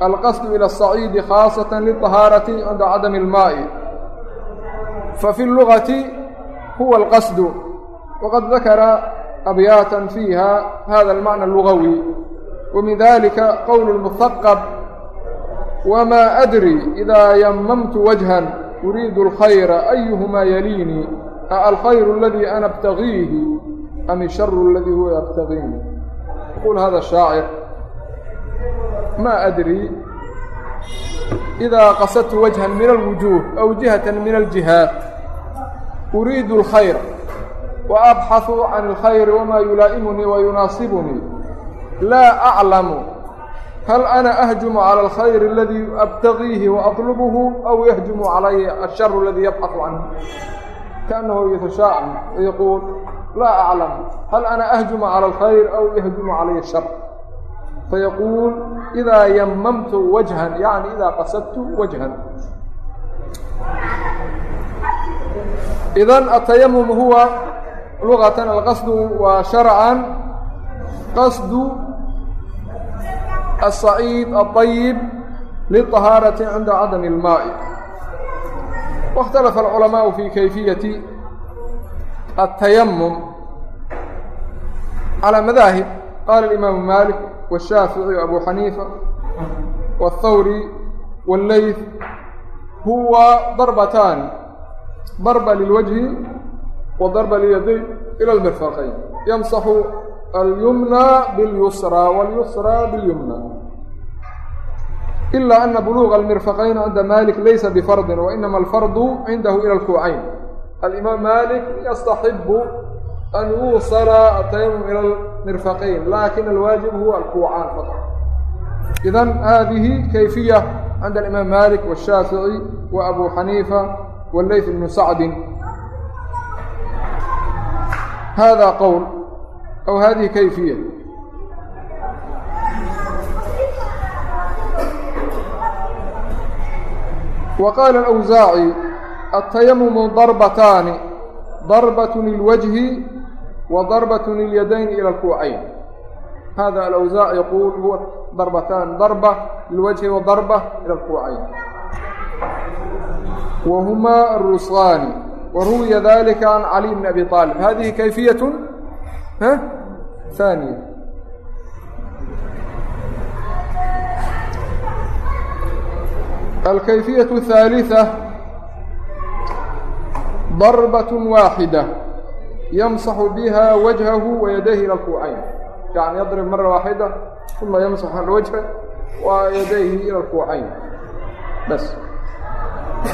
alqasd ilى الصaciidi khaaصaة lلطahaaraةi cinda cadam الmaaءi fafi الluغati huwa الqasd waqad dakara أbyaatا fiiha hada الmaعنى الluغawi وmin dalika qowl الmuثqب wma أdrي إida ymamtu وجها أuriidu الkhayra أyهmaa yaliinii alkhayr اladي ana أbtagiihi am الshar اladي huwa ybtagiini يقول هذا الشاعر ما أدري إذا قصدت وجها من الوجوه أو جهة من الجهات أريد الخير وأبحث عن الخير وما يلائمني ويناسبني لا أعلم هل أنا أهجم على الخير الذي أبتغيه وأطلبه أو يهجم علي الشر الذي يبحث عنه كأنه يتشاءم ويقول laa أclam hal ana أhjumu calى الkhayr aw yahjumu calaya الshar fayaquul إida yamamtu wجهa yaعni ida qasadtu wجهa idan التayamum huwa luغaة alqasd wa sharca qasdu الصعيid الطيب للطهاaرة عinda cadم الماء واkتلف العلماء في كيفية التيمم على مذاهب قال الإمام مالك والشافعي وأبو حنيفة والثوري والليث هو ضربتان ضربة للوجه وضربة لليدين إلى المرفقين يمسح اليمنى باليسرى واليسرى باليمنى إلا أن بلوغ المرفقين عند مالك ليس بفرض وإنما الفرض عنده إلى الكوعين الإمام مالك يستحب أن يوصل التيمم إلى المرفقين لكن الواجب هو الكوعان فقط إذا هذه كيفية عند الإمام مالك والشافعي وأبو حنيفة والليث بن سعد هذا قول أو هذه aلtayamumu darbataani darbaة lilwajhi wa darbaة lilyadayn ila اlkuucayn hada alawsaac yaquul huwa darbataan darba lilwajhi wa darba ila اlkuucayn wa huma aruslaani wa ruwiya dalika can caliy bni abi طaalib hadihi kayfiyaة haaniya alkayfiyaة الثaaliثة ضربة واحدة يمسح بها وجهه ويديه إلى الكوعين يعني يضرب مرة واحدة ثم يمسح الوجه ويديه إلى الكوعين بس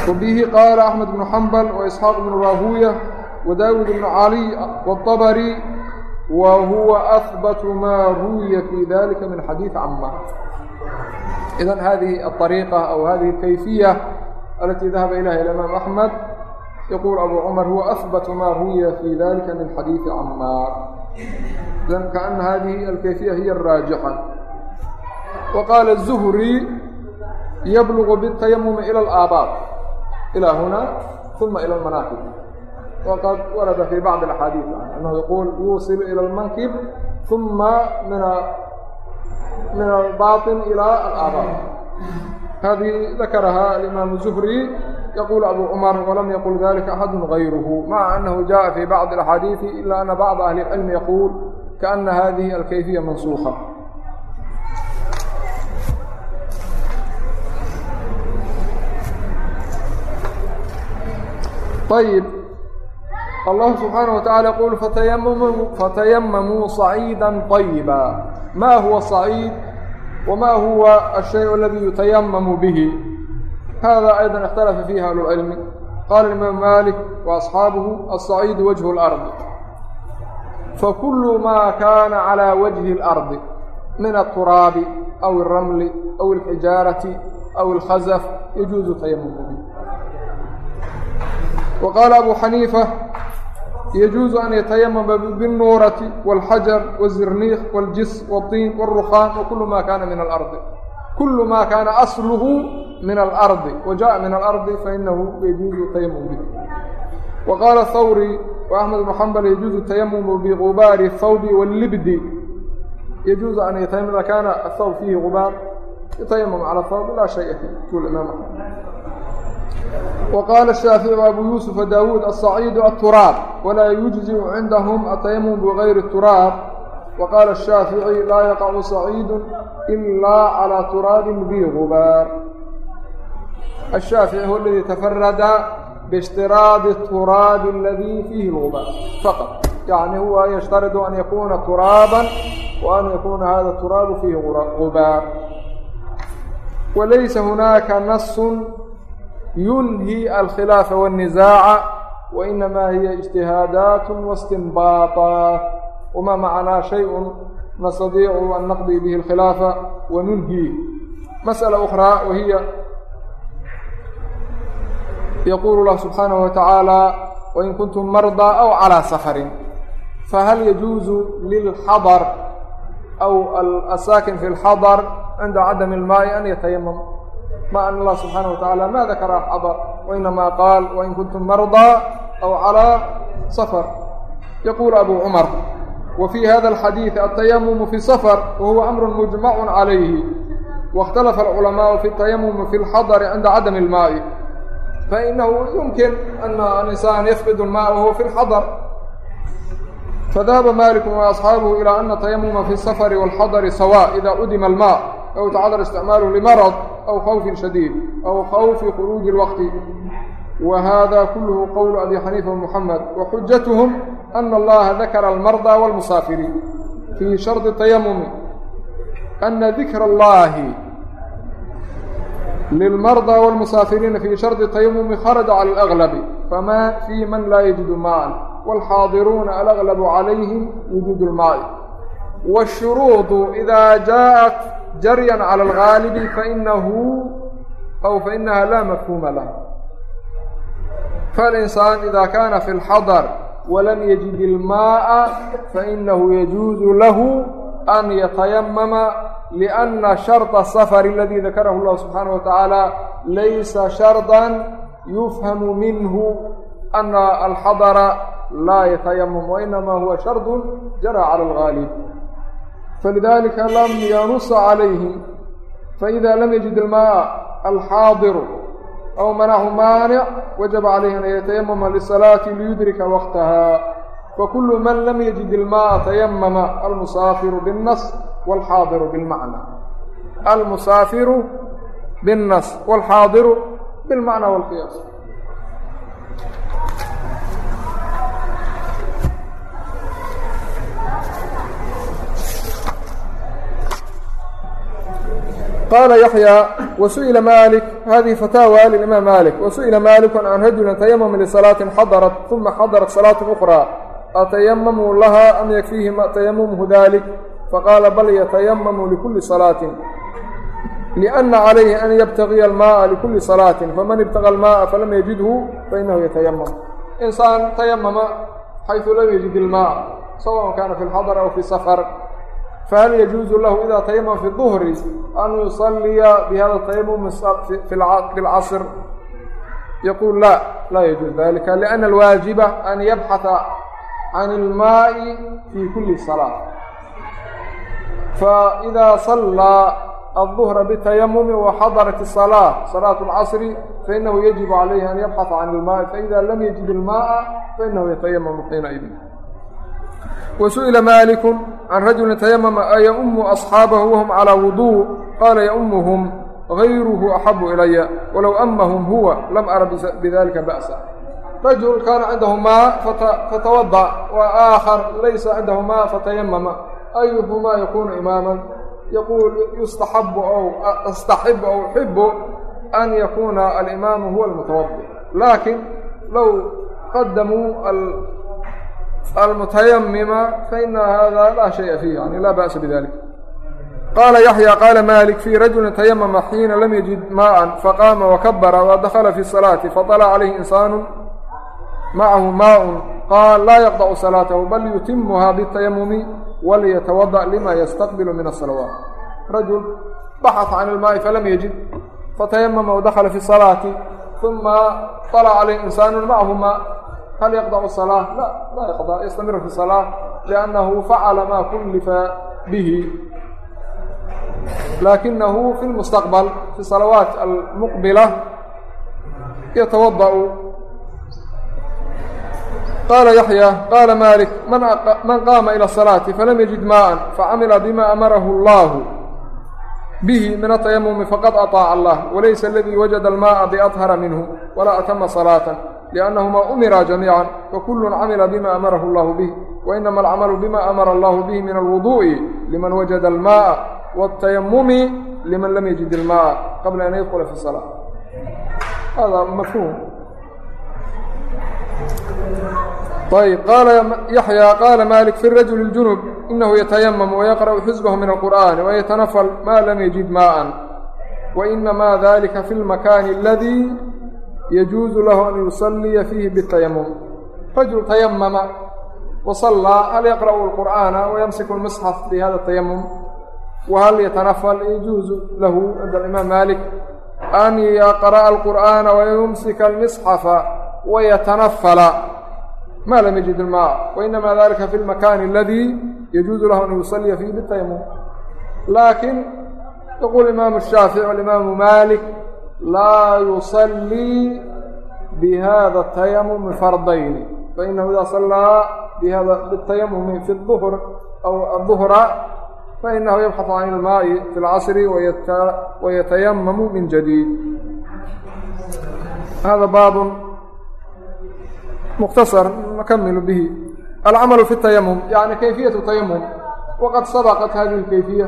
وبه قال أحمد بن حنبل وإسحاق بن راهوية وداود بن علي والطبري وهو أثبت ما روي في ذلك من حديث عمار إذن هذه الطريقة أو هذه الكيفية التي ذهب إليها الإمام أحمد يقول أبو عمر هو أثبت ما روي في ذلك من حديث عمار إذن كأن هذه الكيفية هي الراجحة وقال الزهري يبلغ بالتيمم إلى الآباط إلى هنا ثم إلى المناكب وقد ورد في بعض الأحاديث يعني أنه يقول يوصل إلى المنكب ثم من من الباطن إلى الآباط هذه ذكرها الإمام الزهري yaquulu abu cumar walam yaqul dalika axadu gayruhu maca annahu jaءa fii bacdi اaxaadiiثi ila ana bacda ahli اcilmi yaquul kaana hadihi alkayfiya mansuuka ayb allah subxaanaه wataعala yquul fatayamamuu saciida طayiba ma huwa saciid wama huwa ashay اladii yutayamamu bihi به هذا أيضا اختلف فيه أهل العلم قال الإمام مالك وأصحابه الصعيد وجه الأرض فكل ما كان على وجه الأرض من التراب أو الرمل أو الحجارة أو الخزف يجوز التيمم به وقال أبو حنيفة يجuز أن يتيمم بالنورة والحجر والزرنيخ والجس والطين kul ma kaana asluhu min alardi wa jaءa min alardi fainahu yajuuzu tayamum bih wa qaala hawri waaxmed ibnu xambal yajuuzu tayamumu bigubaari hawbi wallibdi yajuuzu an yatayamam ida kaana athawb fiihi gubaar yatayamam cala hawb laa shaya fiih kul imaam وqاl الشhاaفiعي وأbu yusف وdawuud الصacيid التuraab وlaa يuجزiء عindahم التayamum bغayri التuraab يجزئ عندهم التيمم بغير التراب وقال الشافعي لا يقع صعيد إلا على تراب به غبار الشافعي هو الذي تفرد باشتراط التراب الذي فيه الغبار فقط يعني هو يشترط أن يكون ترابا وأن يكون هذا التراب فيه غبار وليس هناك نص ينهي الخلاف والنزاع وإنما هي اجتهادات واستنباطات وما معنا شيء نستطيع أن نقضي به الخلاف وننهي مسألة أخرى وهي يقول الله سبحانه وتعالى وإن كنتم مرضى أو على سفر فهل يجوز للحضر أو الساكن في الحضر عند عدم الماء أن يتيمم مع أن الله سبحانه وتعالى ما ذكر الحضر وإنما قال وإن كنتم مرضى أو على wa fii hada alxadiidi altayamumu fi safar wa huwa amru mujmacun calayhi waاkhtalafa alculamaau fi الtayamumi fi اlxadari cinda cadami اlmaa'i fainahu yumkin ana alinsaan yafqidu اlmaa wahuwa fi اlxadar fadahaba maliku waasxaabuhu ilaa ana tayamuma fi الsafari wاlxadari sawa ida udima almaa aw tacadar isticmaaluhu limarad aw khawfin shadiid aw khawfi khuruuji اlwaqti wa hada kuluhu qowl abi xaniifa wmuxamed wa xujatuhum أن الله ذكر المرضى والمسافرين في شرط التيمم أن ذكر الله للمرضى والمسافرين في شرط التيمم خرج على الأغلب فما في من لا يجد ماء والحاضرون الأغلب عليهم وجود الماء والشروط إذا جاءت جريا على الغالب فإنه أو فإنها لا مفهوم لها فالإنسان إذا كان في الحضر ولم يجد الماء فإنه يجوز له أن يتيمم لأن شرط السفر الذي ذكره الله سبحانه وتعالى ليس شرطا يفهم منه أن الحضر لا يتيمم وإنما هو شرط جرى على الغالب فلذلك لم ينص عليه فإذا لم يجد الماء الحاضر أو منعه مانع وجب عليه أن يتيمم للصلاة ليدرك وقتها فكل من لم يجد الماء تيمم المسافر بالنص والحاضر بالمعنى المسافر بالنص والحاضر qaala yaxyaa wasu'ila maalik hadihi fataawa limaam maalik wasu'ila maalikun can rajulin tayamam lisalaatin xadarat uma xadarat salaatu ukhraa atayamamu laha am yakfiihi tayamumhu dalik faqaala bal yatayamamu likulli salaatin lianna calayhi an yabtagiya almaaa likulli salaatin faman ibtaga almaaa falam yajidhu fainahu yatayamam insaan tayamama xaysu lam yajid ilmaa sawaءn kaana fi اlxadar aw fi safar في سفر فهل يجوز له إذا تيمم في الظهر أن يصلي بهذا التيمم في العصر يقول لا لا يجوز ذلك لأن الواجب أن يبحث عن الماء في كل صلاة فإذا صلى الظهر بالتيمم وحضرت الصلاة صلاة العصر فإنه يجب عليه أن يبحث عن الماء فإذا لم يجد الماء فإنه يتيمم wasu'ila maaliku can rajulin tayamama ayaummu asxaabahu wahum calaa wuduu qaala yaummuhum hayruhu axabu ilaya walow amahum huwa lam ara bidalika ba'sa rajul kaana cindahu maa fatawada wa aakhar laysa cindahu maa fatayamama ayuhumaa yakuunu imaaman yaquul yustaxabu ow astaxibu ow uxibu an yakuuna alimaamu huwa almutawadi laakin low qadamuu المتيمم فإن هذا لا شيء فيه يعني لا بأس بذلك قال يحيى قال مالك في رجل تيمم حين لم يجد ماء فقام وكبر ودخل في الصلاة فطلع عليه إنسان معه ماء qaal laa yaqdacu salaatahu bal yutimuhaa bitayamumi waliyatawadaأ lima yastaqbilu min الsalawaat rajul baxث can ilmaaءi falam yajid fatayamama wadakla fi الصalaati ثuma طلca calayh insaanu macahu ma hal yaqdacu الصalaaة la laa yaqdع yastamiru fi الصalaaة liأnnahu facala ma kullifa bihi laakinahu fi اlmustaqbal fi salawaat almuqbila yatawada'u qaala yaxya qaala malik man qaama ilى الصalaati falam yajid maءa facamila bima amarahu اllahu bihi min atayamumi faqad aطaaca allah walaysa aladii wajada almaءa biadhara minhu walaa atama صalaaةa liannahumaa umiraa jamiican fakullun camila bima amarahu allahu bih wainama alcamalu bima amara allahu bihi min alwuduu'i liman wajada almaaa waatayamumi liman lam yajid ilmaaa qabla an yadkula fi salaa hada mafhuum ayb qaala yaxyaa qaala malik fi rajuli اljunub inahu yatayamamu wayaqra'u xisbahu min alqur'aani wayatanafal ma lam yajid maa'an wainamaa dalika fi lmakaani aladii yajuusu lahu an yusalliya fiihi bitayamum rajul tayamama wasallaa hal yaqra'u alqur'aana wayamsiku lmusxaf bi hada tayamum wahal yatanafal yajuusu lahu cinda alimaam maalik an yaqra'a alqur'aana wayumsika almisxafa wayatanafala ma lam yajid ilmaa wainama dalika fi lmakaani aladii yajuusu lahu an yusalliya fiihi bitayamum laakin yaquul imaamu shaafici walimaamu maalik laa yusallii bihada atayamumi fardayni fainahu ida sallaa bihada bitayamumi fi duhr aw aduhra fainahu yabxaثu can ilmaaءi fi اlcasri wayatayamamu min jadiid hada baab mukhtasar nakamilu bihi alcamalu fi الtayamum yani kayfiyaة tayamum waqad sabqat hadihi اlkayfiya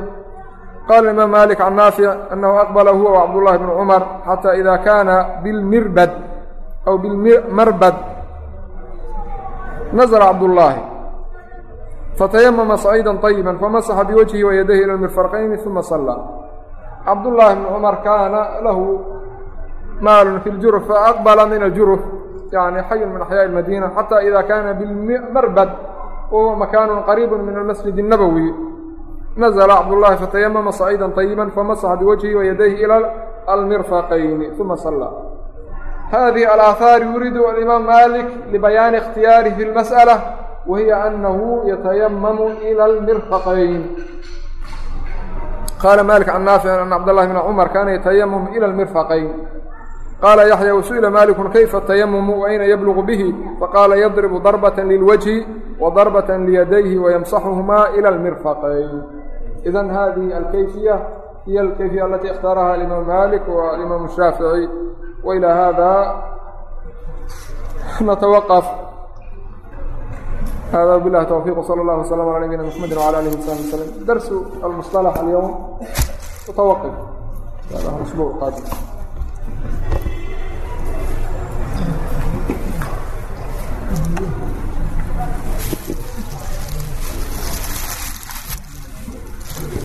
qala imaam malik can naafic anahu aqbala huwa wcabdullahi bn cumar xata ida kana bilmirbad aw bilmarbad nazla cabdullaahi fatayamama saciida طayiba famasaxa biwajhihi wayadayhi ila lmirfarqayni uma sallaa cabdullaahi bn cumar kaana lahu maalun fi ljurf faaqbala min aljurf yani xayun min axyaaءi اlmadiina xata ida kana bilmarbad wahuwa makaanu qariibu min almasjid الnabowi nazla cabdullaahi fatayamama saciida طayiba famasaxa biwajhihi wayadayhi ila almirfaqayni uma sallaa hadihi alaahaar yuriidu alimaam malik libayaani اkhtiyaarihi fi اlmasأla wahiya anahu yatayamamu ila almirfaqayn qaala malik can naafic an cabdاllahi bn cumar kaana yatayamamu ila almirfaqayn qaala yaxya wasu'ila malikun kayfa atayamumu waayna yablugu bihi faqaala yadribu darbaة lilwajhi وdarbaة liyadayhi wayamsaxuhma ila almirfaqayn idan hadihi alkayfiya hiy alkayfiya alati اkhtaaraha alimaam malik waalimaam الshaafiعي wailى hada natawaqf hada bilahi towfiq wsala allah wslam ala nabiyina mxamedi wala alihi wasabi wslm darsu almusطalax alyowm mutawaqif usbuع qaadi